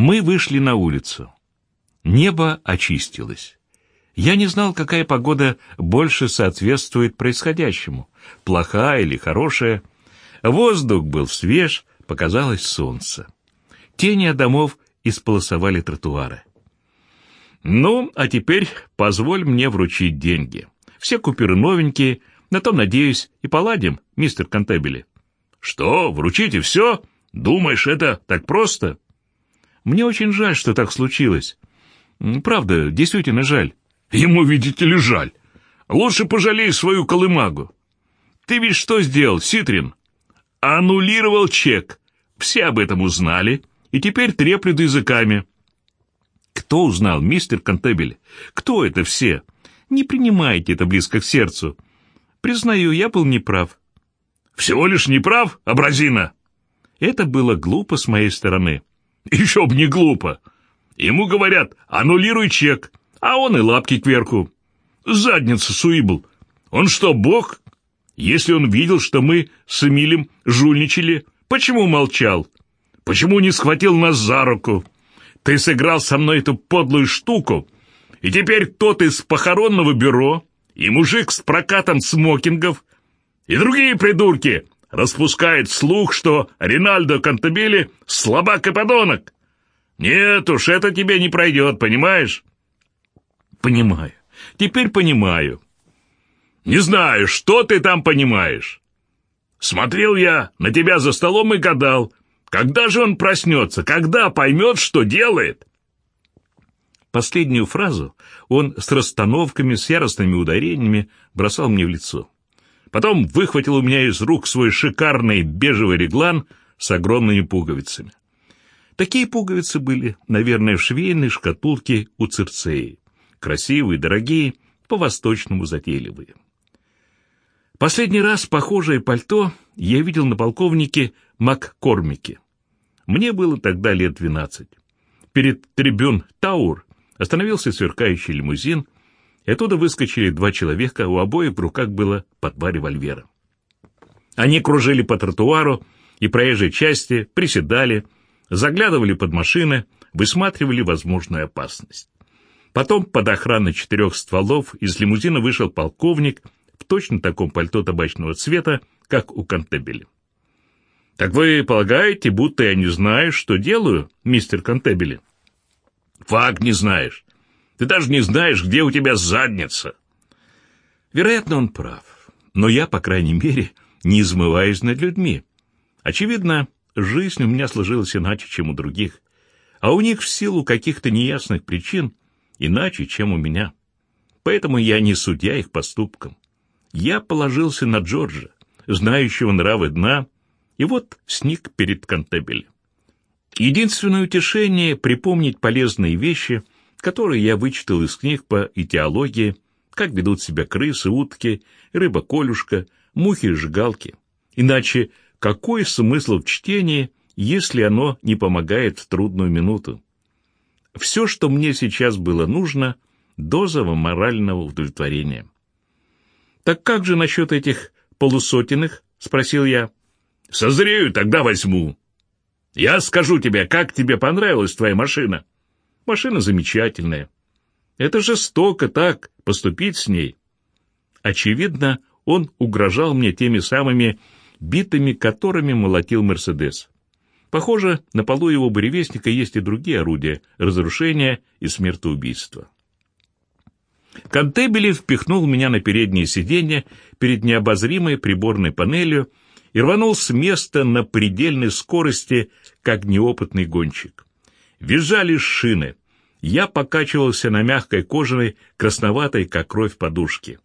Мы вышли на улицу. Небо очистилось. Я не знал, какая погода больше соответствует происходящему, плохая или хорошая. Воздух был свеж, показалось солнце. Тени от домов исполосовали тротуары. «Ну, а теперь позволь мне вручить деньги. Все купюры новенькие, на то, надеюсь, и поладим, мистер Контебели». «Что, вручите все? Думаешь, это так просто?» «Мне очень жаль, что так случилось. Правда, действительно жаль». «Ему, видите ли, жаль. Лучше пожалей свою колымагу. Ты ведь что сделал, Ситрин? Аннулировал чек. Все об этом узнали и теперь треплют языками». «Кто узнал, мистер Контебель? Кто это все? Не принимайте это близко к сердцу. Признаю, я был неправ. Всего лишь неправ, абразина? Это было глупо с моей стороны. Еще б не глупо. Ему говорят, аннулируй чек, а он и лапки кверху. Задница Суибл. Он что, бог? Если он видел, что мы с Эмилем жульничали, почему молчал? Почему не схватил нас за руку? Ты сыграл со мной эту подлую штуку, и теперь тот из похоронного бюро и мужик с прокатом смокингов и другие придурки распускают слух, что Ринальдо Кантабели слабак и подонок. Нет уж, это тебе не пройдет, понимаешь? Понимаю. Теперь понимаю. Не знаю, что ты там понимаешь. Смотрел я на тебя за столом и гадал, когда же он проснется, когда поймет, что делает. Последнюю фразу он с расстановками, с яростными ударениями бросал мне в лицо. Потом выхватил у меня из рук свой шикарный бежевый реглан с огромными пуговицами. Такие пуговицы были, наверное, в швейной шкатулке у Цирцеи. Красивые, дорогие, по-восточному затейливые. Последний раз похожее пальто я видел на полковнике Маккормике. Мне было тогда лет двенадцать. Перед трибюн Таур остановился сверкающий лимузин, и оттуда выскочили два человека, у обоих в руках было по два револьвера. Они кружили по тротуару и проезжей части, приседали, заглядывали под машины, высматривали возможную опасность. Потом под охраной четырех стволов из лимузина вышел полковник в точно таком пальто табачного цвета, как у Контебеля. «Так вы полагаете, будто я не знаю, что делаю, мистер Контебели?» «Факт не знаешь. Ты даже не знаешь, где у тебя задница. Вероятно, он прав. Но я, по крайней мере, не измываюсь над людьми. Очевидно, жизнь у меня сложилась иначе, чем у других, а у них в силу каких-то неясных причин иначе, чем у меня. Поэтому я не судья их поступкам. Я положился на Джорджа, знающего нравы дна, и вот сник перед Контебелем. Единственное утешение — припомнить полезные вещи — которые я вычитал из книг по этиологии, как ведут себя крысы, утки, рыба-колюшка, мухи-жигалки. Иначе какой смысл в чтении, если оно не помогает в трудную минуту? Все, что мне сейчас было нужно, дозово морального удовлетворения. «Так как же насчет этих полусотенных?» — спросил я. «Созрею, тогда возьму. Я скажу тебе, как тебе понравилась твоя машина». Машина замечательная. Это жестоко так, поступить с ней. Очевидно, он угрожал мне теми самыми битами, которыми молотил Мерседес. Похоже, на полу его буревестника есть и другие орудия разрушения и смертоубийства. Контебели впихнул меня на переднее сиденье перед необозримой приборной панелью и рванул с места на предельной скорости, как неопытный гонщик. Визжали шины. Я покачивался на мягкой кожаной, красноватой, как кровь подушке.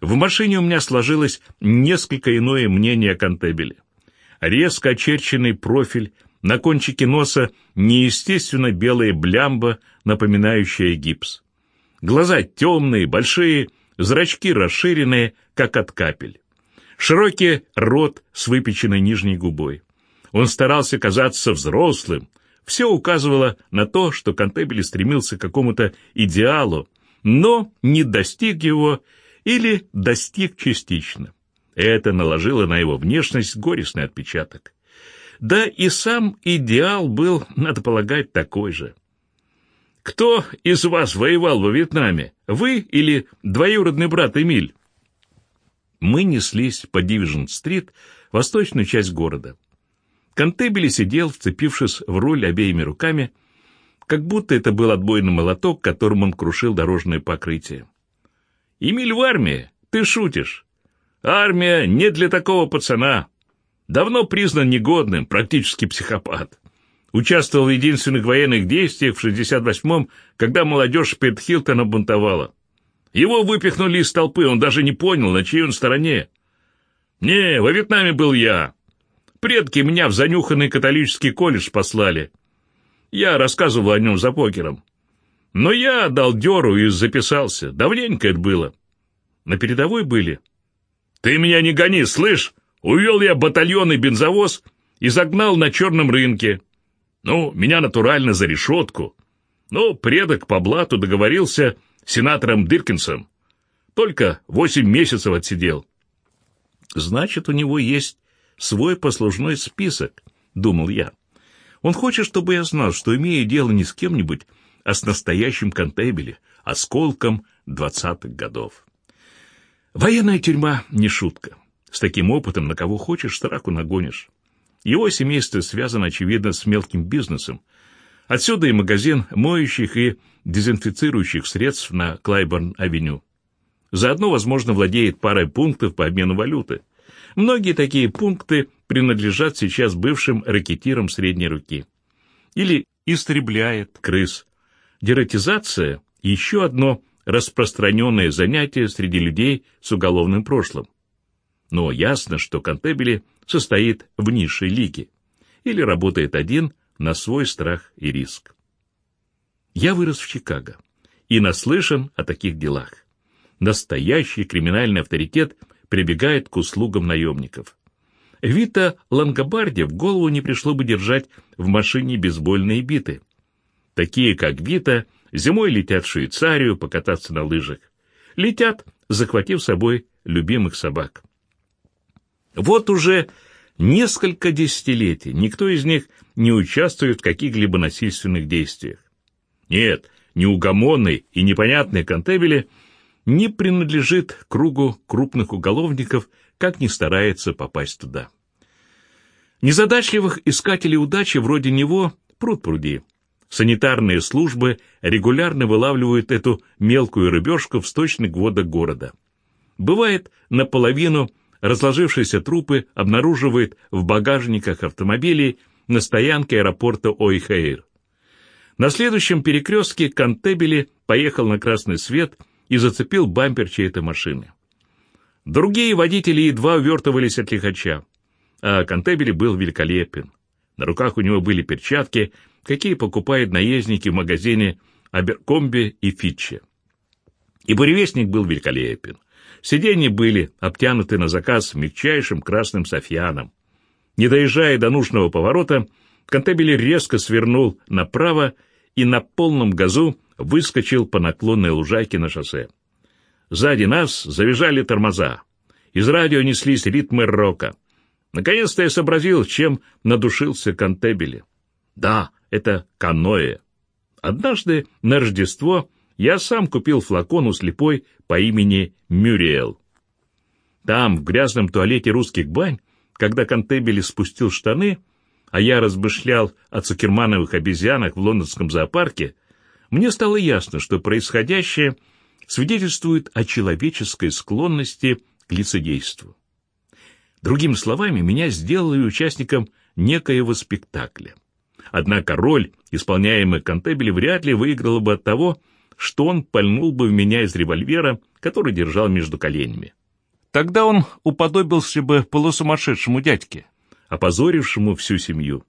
В машине у меня сложилось несколько иное мнение о Контебеле. Резко очерченный профиль, на кончике носа неестественно белая блямба, напоминающая гипс. Глаза темные, большие, зрачки расширенные, как от капель. Широкий рот с выпеченной нижней губой. Он старался казаться взрослым, все указывало на то, что Кантебели стремился к какому-то идеалу, но не достиг его или достиг частично. Это наложило на его внешность горестный отпечаток. Да и сам идеал был, надо полагать, такой же. Кто из вас воевал во Вьетнаме? Вы или двоюродный брат Эмиль? Мы неслись по Дивижн-стрит, восточную часть города. Контебели сидел, вцепившись в руль обеими руками, как будто это был отбойный молоток, которым он крушил дорожное покрытие. «Эмиль в армии? Ты шутишь? Армия не для такого пацана. Давно признан негодным, практически психопат. Участвовал в единственных военных действиях в 68-м, когда молодежь перед бунтовала. Его выпихнули из толпы, он даже не понял, на чьей он стороне. Не, во Вьетнаме был я. Предки меня в занюханный католический колледж послали. Я рассказывал о нем за покером. Но я дал дёру и записался. Давненько это было. На передовой были. Ты меня не гони, слышь? Увел я батальон и бензовоз и загнал на черном рынке. Ну, меня натурально за решетку. Но предок по блату договорился с сенатором Диркинсом. Только восемь месяцев отсидел. Значит, у него есть свой послужной список, думал я. Он хочет, чтобы я знал, что имею дело не с кем-нибудь, а с настоящим контебеле, осколком двадцатых годов. Военная тюрьма не шутка. С таким опытом на кого хочешь, страху нагонишь. Его семейство связано, очевидно, с мелким бизнесом. Отсюда и магазин моющих и дезинфицирующих средств на Клайборн-авеню. Заодно, возможно, владеет парой пунктов по обмену валюты. Многие такие пункты принадлежат сейчас бывшим ракетирам средней руки. Или истребляет крыс. Дератизация – еще одно распространенное занятие среди людей с уголовным прошлым. Но ясно, что Кантебели состоит в низшей лиге или работает один на свой страх и риск. Я вырос в Чикаго и наслышан о таких делах настоящий криминальный авторитет прибегает к услугам наемников. Вита Лангобарде в голову не пришло бы держать в машине бейсбольные биты. Такие, как Вита, зимой летят в Швейцарию покататься на лыжах. Летят, захватив с собой любимых собак. Вот уже несколько десятилетий никто из них не участвует в каких-либо насильственных действиях. Нет, неугомонный и непонятный Кантебели – не принадлежит кругу крупных уголовников, как ни старается попасть туда. Незадачливых искателей удачи вроде него пруд-пруди. Санитарные службы регулярно вылавливают эту мелкую рыбешку в сточных водах города. Бывает, наполовину разложившиеся трупы обнаруживают в багажниках автомобилей на стоянке аэропорта Ойхаир. На следующем перекрестке Кантебели поехал на красный свет – и зацепил бампер чьей-то машины. Другие водители едва увертывались от лихача, а Кантебели был великолепен. На руках у него были перчатки, какие покупают наездники в магазине Аберкомби и Фитче. И буревестник был великолепен. Сиденья были обтянуты на заказ мягчайшим красным софьяном. Не доезжая до нужного поворота, Кантебели резко свернул направо и на полном газу выскочил по наклонной лужайке на шоссе. Сзади нас завизжали тормоза. Из радио неслись ритмы рока. Наконец-то я сообразил, чем надушился Кантебели. Да, это каноэ. Однажды на Рождество я сам купил флакон у слепой по имени Мюриэл. Там, в грязном туалете русских бань, когда Кантебели спустил штаны, а я размышлял о цукермановых обезьянах в лондонском зоопарке, мне стало ясно, что происходящее свидетельствует о человеческой склонности к лицедейству. Другими словами, меня сделали участником некоего спектакля. Однако роль, исполняемая Кантебели, вряд ли выиграла бы от того, что он пальнул бы в меня из револьвера, который держал между коленями. Тогда он уподобился бы полусумасшедшему дядьке, опозорившему всю семью.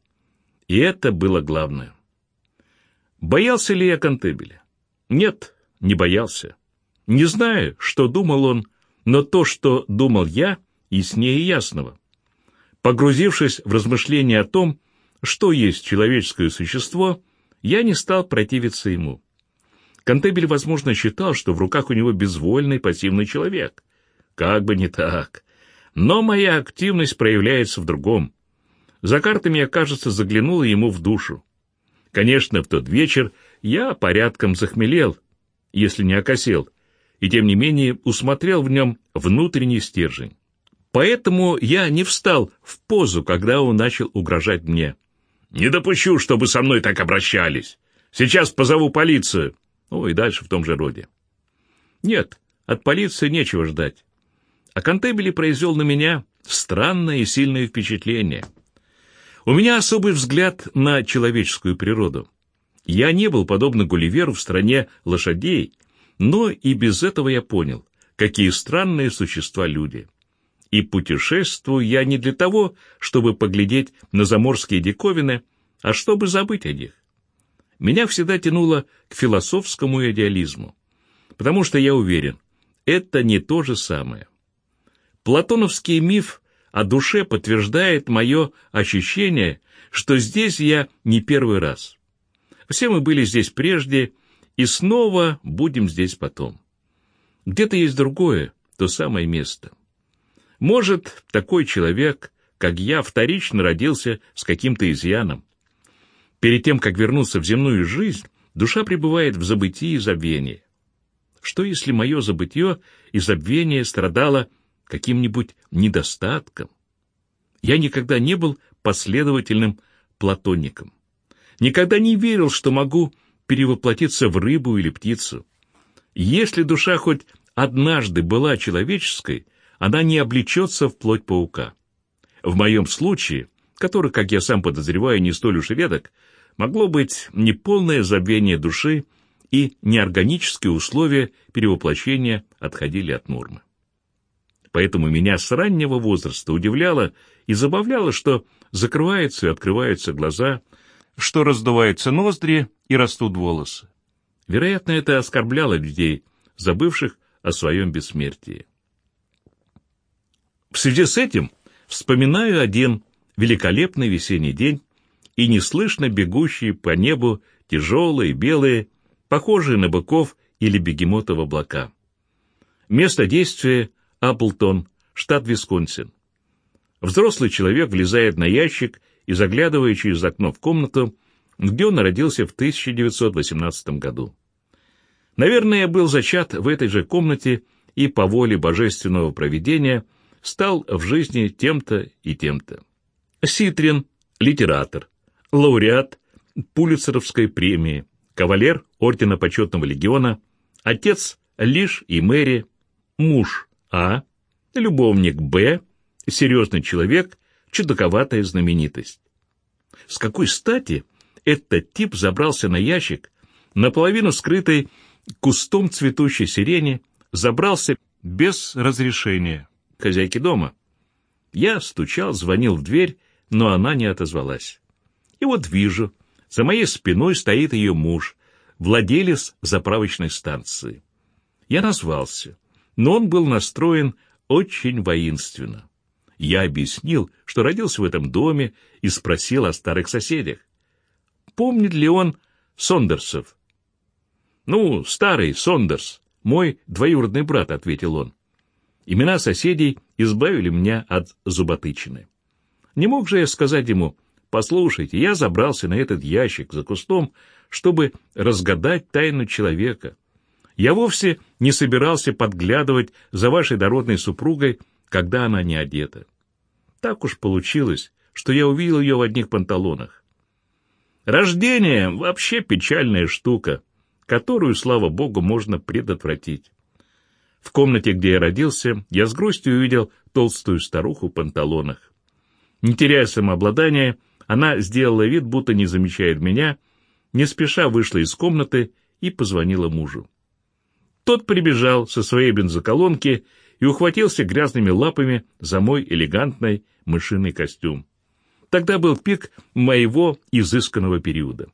И это было главное. Боялся ли я Кантебеля? Нет, не боялся. Не знаю, что думал он, но то, что думал я, яснее ясного. Погрузившись в размышления о том, что есть человеческое существо, я не стал противиться ему. Кантебель, возможно, считал, что в руках у него безвольный пассивный человек. Как бы не так. Но моя активность проявляется в другом. За картами я, кажется, заглянул ему в душу. Конечно, в тот вечер я порядком захмелел, если не окосел, и тем не менее усмотрел в нем внутренний стержень. Поэтому я не встал в позу, когда он начал угрожать мне. «Не допущу, чтобы со мной так обращались. Сейчас позову полицию». Ну и дальше в том же роде. Нет, от полиции нечего ждать. А Кантебели произвел на меня странное и сильное впечатление. У меня особый взгляд на человеческую природу. Я не был подобно Гулливеру в стране лошадей, но и без этого я понял, какие странные существа люди. И путешествую я не для того, чтобы поглядеть на заморские диковины, а чтобы забыть о них. Меня всегда тянуло к философскому идеализму, потому что я уверен, это не то же самое. Платоновский миф о душе подтверждает мое ощущение, что здесь я не первый раз. Все мы были здесь прежде, и снова будем здесь потом. Где-то есть другое, то самое место. Может, такой человек, как я, вторично родился с каким-то изъяном. Перед тем, как вернуться в земную жизнь, душа пребывает в забытии и забвении. Что, если мое забытье и забвение страдало каким-нибудь недостатком? Я никогда не был последовательным платоником. Никогда не верил, что могу перевоплотиться в рыбу или птицу. Если душа хоть однажды была человеческой, она не облечется в плоть паука. В моем случае, который, как я сам подозреваю, не столь уж редок, могло быть неполное забвение души и неорганические условия перевоплощения отходили от нормы. Поэтому меня с раннего возраста удивляло и забавляло, что закрываются и открываются глаза, что раздуваются ноздри и растут волосы. Вероятно, это оскорбляло людей, забывших о своем бессмертии. В связи с этим вспоминаю один великолепный весенний день и неслышно бегущие по небу тяжелые, белые, похожие на быков или бегемотов облака. Место действия — Апплтон, штат Висконсин. Взрослый человек влезает на ящик и заглядывая через окно в комнату, где он родился в 1918 году. Наверное, был зачат в этой же комнате и по воле божественного провидения стал в жизни тем-то и тем-то. Ситрин, литератор, лауреат Пулицеровской премии, кавалер Ордена Почетного Легиона, отец Лиш и Мэри, муж А, любовник Б, серьезный человек, чудаковатая знаменитость. С какой стати этот тип забрался на ящик, наполовину скрытый кустом цветущей сирени, забрался без разрешения хозяйки дома? Я стучал, звонил в дверь, но она не отозвалась. И вот вижу, за моей спиной стоит ее муж, владелец заправочной станции. Я назвался, но он был настроен очень воинственно. Я объяснил, что родился в этом доме, и спросил о старых соседях. Помнит ли он Сондерсов? «Ну, старый Сондерс, мой двоюродный брат», — ответил он. Имена соседей избавили меня от зуботычины. Не мог же я сказать ему, «Послушайте, я забрался на этот ящик за кустом, чтобы разгадать тайну человека. Я вовсе не собирался подглядывать за вашей дородной супругой, когда она не одета. Так уж получилось, что я увидел ее в одних панталонах. Рождение — вообще печальная штука, которую, слава богу, можно предотвратить. В комнате, где я родился, я с грустью увидел толстую старуху в панталонах. Не теряя самообладания, она сделала вид, будто не замечает меня, не спеша вышла из комнаты и позвонила мужу. Тот прибежал со своей бензоколонки и ухватился грязными лапами за мой элегантный мышиный костюм. Тогда был пик моего изысканного периода.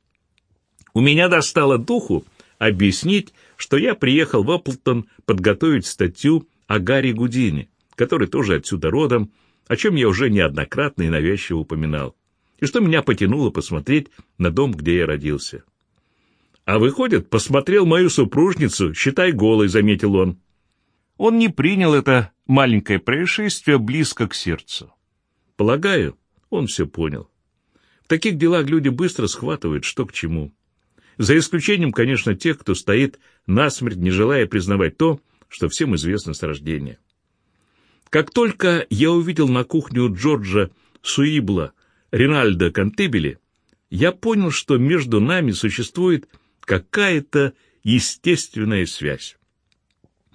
У меня достало духу объяснить, что я приехал в Апплтон подготовить статью о Гарри Гудине, который тоже отсюда родом, о чем я уже неоднократно и навязчиво упоминал, и что меня потянуло посмотреть на дом, где я родился. А выходит, посмотрел мою супружницу, считай голой, заметил он. Он не принял это маленькое происшествие близко к сердцу. Полагаю, Он все понял. В таких делах люди быстро схватывают, что к чему. За исключением, конечно, тех, кто стоит насмерть, не желая признавать то, что всем известно с рождения. Как только я увидел на кухню Джорджа Суибла Ринальдо Кантебели, я понял, что между нами существует какая-то естественная связь.